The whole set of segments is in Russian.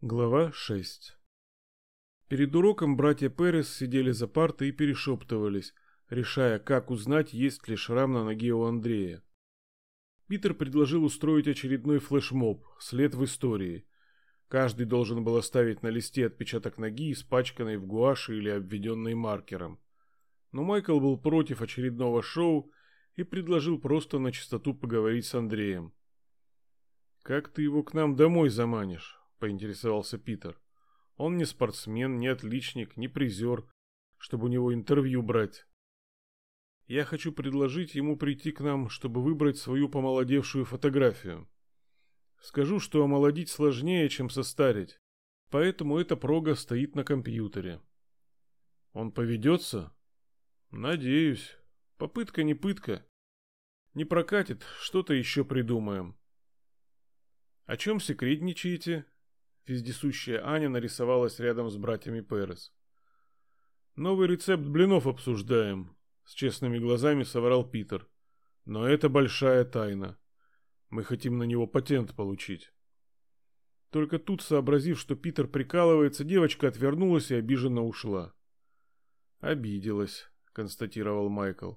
Глава 6 Перед уроком братья Перес сидели за партой и перешептывались, решая, как узнать, есть ли шрам на ноге у Андрея. Питер предложил устроить очередной флешмоб «След в истории». Каждый должен был оставить на листе отпечаток ноги, испачканной в гуаше или обведенной маркером. Но Майкл был против очередного шоу и предложил просто на чистоту поговорить с Андреем. «Как ты его к нам домой заманишь?» — поинтересовался Питер. «Он не спортсмен, не отличник, не призер, чтобы у него интервью брать. Я хочу предложить ему прийти к нам, чтобы выбрать свою помолодевшую фотографию. Скажу, что омолодить сложнее, чем состарить, поэтому эта прога стоит на компьютере. Он поведется? Надеюсь. Попытка не пытка. Не прокатит, что-то еще придумаем. О чем секретничаете? Вездесущая Аня нарисовалась рядом с братьями Перес. «Новый рецепт блинов обсуждаем», — с честными глазами соврал Питер. «Но это большая тайна. Мы хотим на него патент получить». Только тут, сообразив, что Питер прикалывается, девочка отвернулась и обиженно ушла. «Обиделась», — констатировал Майкл.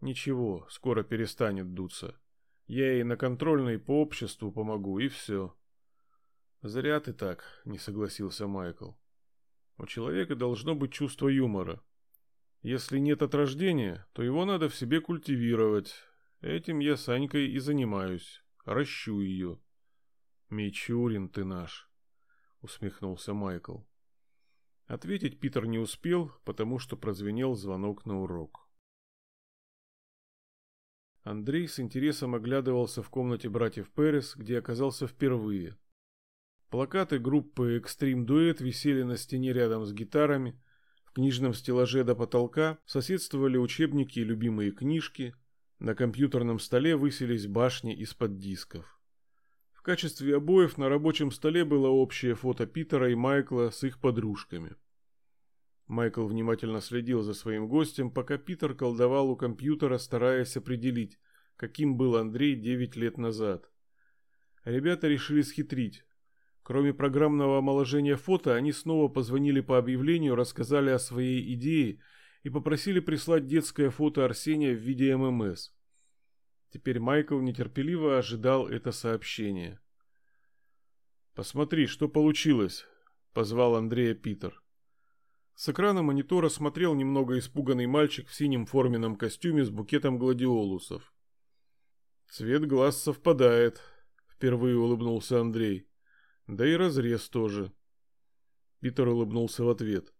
«Ничего, скоро перестанет дуться. Я ей на контрольной по обществу помогу, и все». «Зря ты так», — не согласился Майкл. «У человека должно быть чувство юмора. Если нет от рождения, то его надо в себе культивировать. Этим я с Анькой и занимаюсь. Ращу ее». «Мичурин ты наш», — усмехнулся Майкл. Ответить Питер не успел, потому что прозвенел звонок на урок. Андрей с интересом оглядывался в комнате братьев Перес, где оказался впервые. Плакаты группы Extreme Duet висели на стене рядом с гитарами. В книжном стеллаже до потолка соседствовали учебники и любимые книжки. На компьютерном столе высились башни из-под дисков. В качестве обоев на рабочем столе было общее фото Питера и Майкла с их подружками. Майкл внимательно следил за своим гостем, пока Питер колдовал у компьютера, стараясь определить, каким был Андрей 9 лет назад. Ребята решили схитрить. Кроме программного омоложения фото, они снова позвонили по объявлению, рассказали о своей идее и попросили прислать детское фото Арсения в виде ММС. Теперь Майкл нетерпеливо ожидал это сообщение. «Посмотри, что получилось», — позвал Андрея Питер. С экрана монитора смотрел немного испуганный мальчик в синем форменном костюме с букетом гладиолусов. «Цвет глаз совпадает», — впервые улыбнулся Андрей. Да и разрез тоже. Питер улыбнулся в ответ.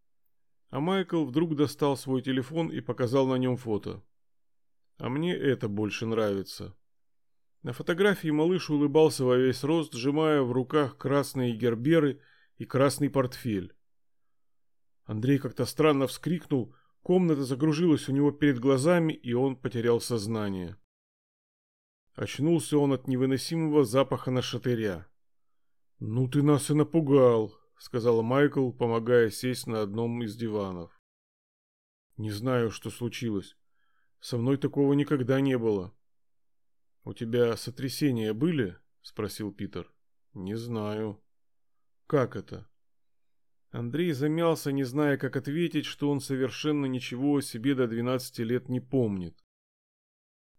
А Майкл вдруг достал свой телефон и показал на нем фото. А мне это больше нравится. На фотографии малыш улыбался во весь рост, сжимая в руках красные герберы и красный портфель. Андрей как-то странно вскрикнул, комната закружилась у него перед глазами, и он потерял сознание. Очнулся он от невыносимого запаха нашатыря. «Ну ты нас и напугал», — сказал Майкл, помогая сесть на одном из диванов. «Не знаю, что случилось. Со мной такого никогда не было». «У тебя сотрясения были?» — спросил Питер. «Не знаю». «Как это?» Андрей замялся, не зная, как ответить, что он совершенно ничего о себе до 12 лет не помнит.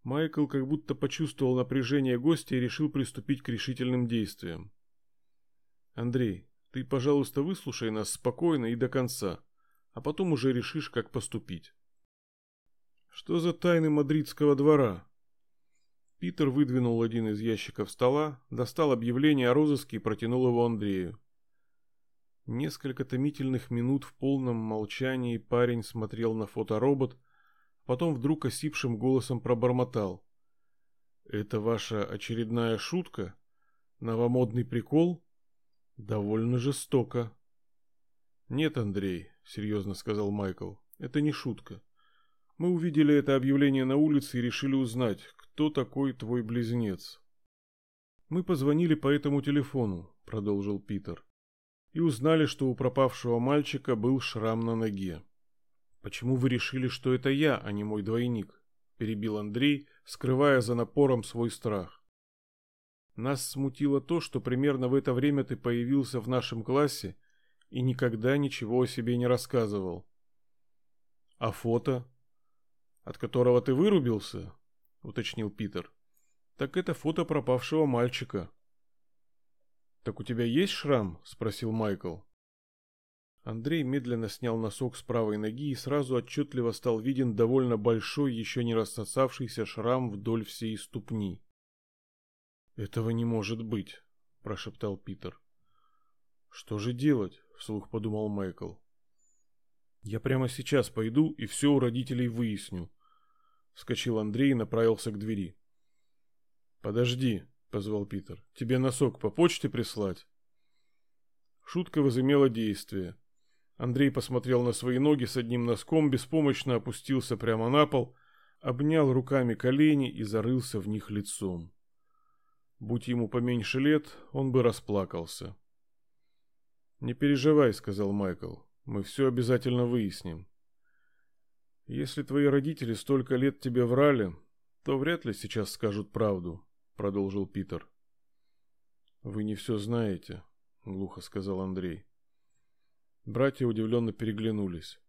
Майкл как будто почувствовал напряжение гостя и решил приступить к решительным действиям. Андрей, ты, пожалуйста, выслушай нас спокойно и до конца, а потом уже решишь, как поступить. Что за тайны мадридского двора? Питер выдвинул один из ящиков стола, достал объявление о розыске и протянул его Андрею. Несколько томительных минут в полном молчании парень смотрел на фоторобот, потом вдруг осипшим голосом пробормотал. «Это ваша очередная шутка? Новомодный прикол?» Довольно жестоко. Нет, Андрей, серьезно сказал Майкл. Это не шутка. Мы увидели это объявление на улице и решили узнать, кто такой твой близнец. Мы позвонили по этому телефону, продолжил Питер, и узнали, что у пропавшего мальчика был шрам на ноге. Почему вы решили, что это я, а не мой двойник? перебил Андрей, скрывая за напором свой страх. Нас смутило то, что примерно в это время ты появился в нашем классе и никогда ничего о себе не рассказывал. А фото, от которого ты вырубился, уточнил Питер. Так это фото пропавшего мальчика. Так у тебя есть шрам? спросил Майкл. Андрей медленно снял носок с правой ноги и сразу отчетливо стал виден довольно большой, еще не рассосавшийся шрам вдоль всей ступни. «Этого не может быть», – прошептал Питер. «Что же делать?» – вслух подумал Майкл. «Я прямо сейчас пойду и все у родителей выясню», – вскочил Андрей и направился к двери. «Подожди», – позвал Питер. «Тебе носок по почте прислать?» Шутка возымела действие. Андрей посмотрел на свои ноги с одним носком, беспомощно опустился прямо на пол, обнял руками колени и зарылся в них лицом. Будь ему поменьше лет, он бы расплакался. «Не переживай», — сказал Майкл, — «мы все обязательно выясним». «Если твои родители столько лет тебе врали, то вряд ли сейчас скажут правду», — продолжил Питер. «Вы не все знаете», — глухо сказал Андрей. Братья удивленно переглянулись.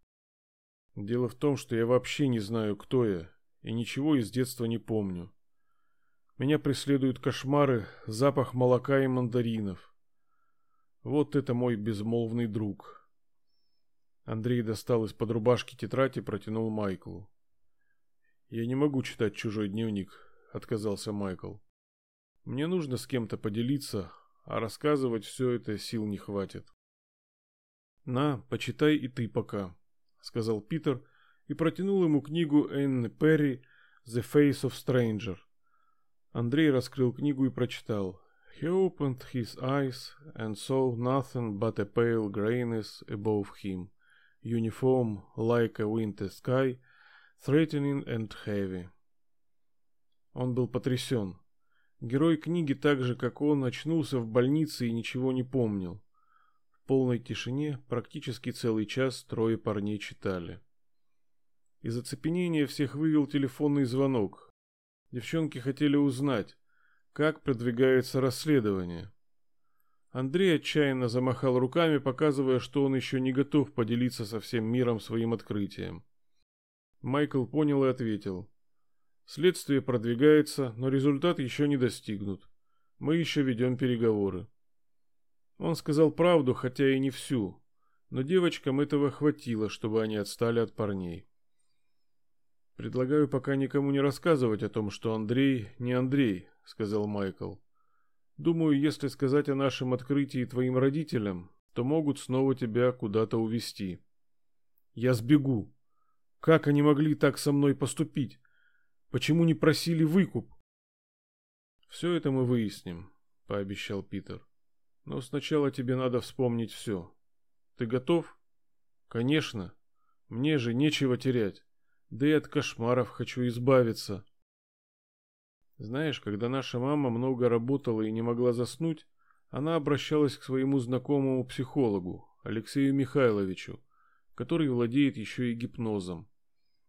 Дело в том, что я вообще не знаю, кто я, и ничего из детства не помню. Меня преследуют кошмары, запах молока и мандаринов. Вот это мой безмолвный друг. Андрей достал из-под рубашки тетрадь и протянул Майклу. Я не могу читать чужой дневник, отказался Майкл. Мне нужно с кем-то поделиться, а рассказывать все это сил не хватит. «На, почитай и ты пока», — сказал Питер и протянул ему книгу Энны Перри «The Face of Stranger». Андрей раскрыл книгу и прочитал. He opened his eyes and saw nothing but a pale grayness above him, uniform like a winter sky, threatening and heavy. Он был потрясен. Герой книги, так же как он, очнулся в больнице и ничего не помнил полной тишине практически целый час трое парней читали. Из оцепенения всех вывел телефонный звонок. Девчонки хотели узнать, как продвигается расследование. Андрей отчаянно замахал руками, показывая, что он еще не готов поделиться со всем миром своим открытием. Майкл понял и ответил. Следствие продвигается, но результат еще не достигнут. Мы еще ведем переговоры. Он сказал правду, хотя и не всю, но девочкам этого хватило, чтобы они отстали от парней. Предлагаю пока никому не рассказывать о том, что Андрей не Андрей, сказал Майкл. Думаю, если сказать о нашем открытии твоим родителям, то могут снова тебя куда-то увезти. Я сбегу. Как они могли так со мной поступить? Почему не просили выкуп? Все это мы выясним, пообещал Питер. Но сначала тебе надо вспомнить все. Ты готов? Конечно. Мне же нечего терять. Да и от кошмаров хочу избавиться. Знаешь, когда наша мама много работала и не могла заснуть, она обращалась к своему знакомому психологу, Алексею Михайловичу, который владеет еще и гипнозом.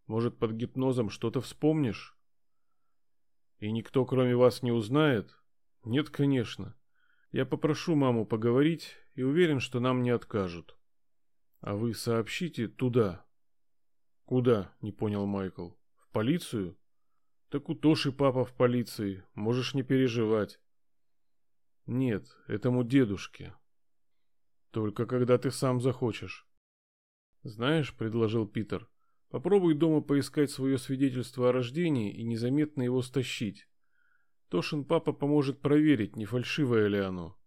Может, под гипнозом что-то вспомнишь? И никто, кроме вас, не узнает? Нет, конечно. Я попрошу маму поговорить и уверен, что нам не откажут. А вы сообщите туда. Куда? Не понял Майкл. В полицию? Так у Тоши папа в полиции, можешь не переживать. Нет, этому дедушке. Только когда ты сам захочешь. Знаешь, предложил Питер, попробуй дома поискать свое свидетельство о рождении и незаметно его стащить. Тошин папа поможет проверить, не фальшивое ли оно.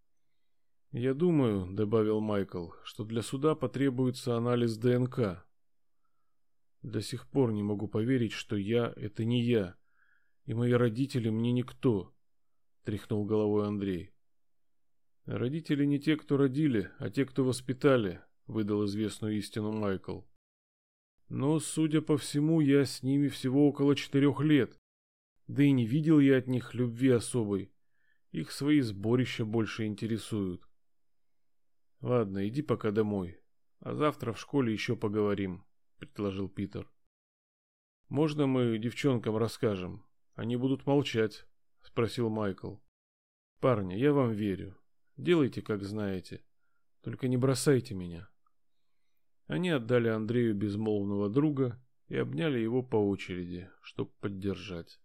Я думаю, добавил Майкл, что для суда потребуется анализ ДНК. До сих пор не могу поверить, что я это не я, и мои родители мне никто, тряхнул головой Андрей. Родители не те, кто родили, а те, кто воспитали, выдал известную истину Майкл. Но, судя по всему, я с ними всего около четырех лет. Да и не видел я от них любви особой. Их свои сборища больше интересуют. Ладно, иди пока домой. А завтра в школе еще поговорим, предложил Питер. Можно мы девчонкам расскажем? Они будут молчать, спросил Майкл. Парни, я вам верю. Делайте, как знаете. Только не бросайте меня. Они отдали Андрею безмолвного друга и обняли его по очереди, чтобы поддержать.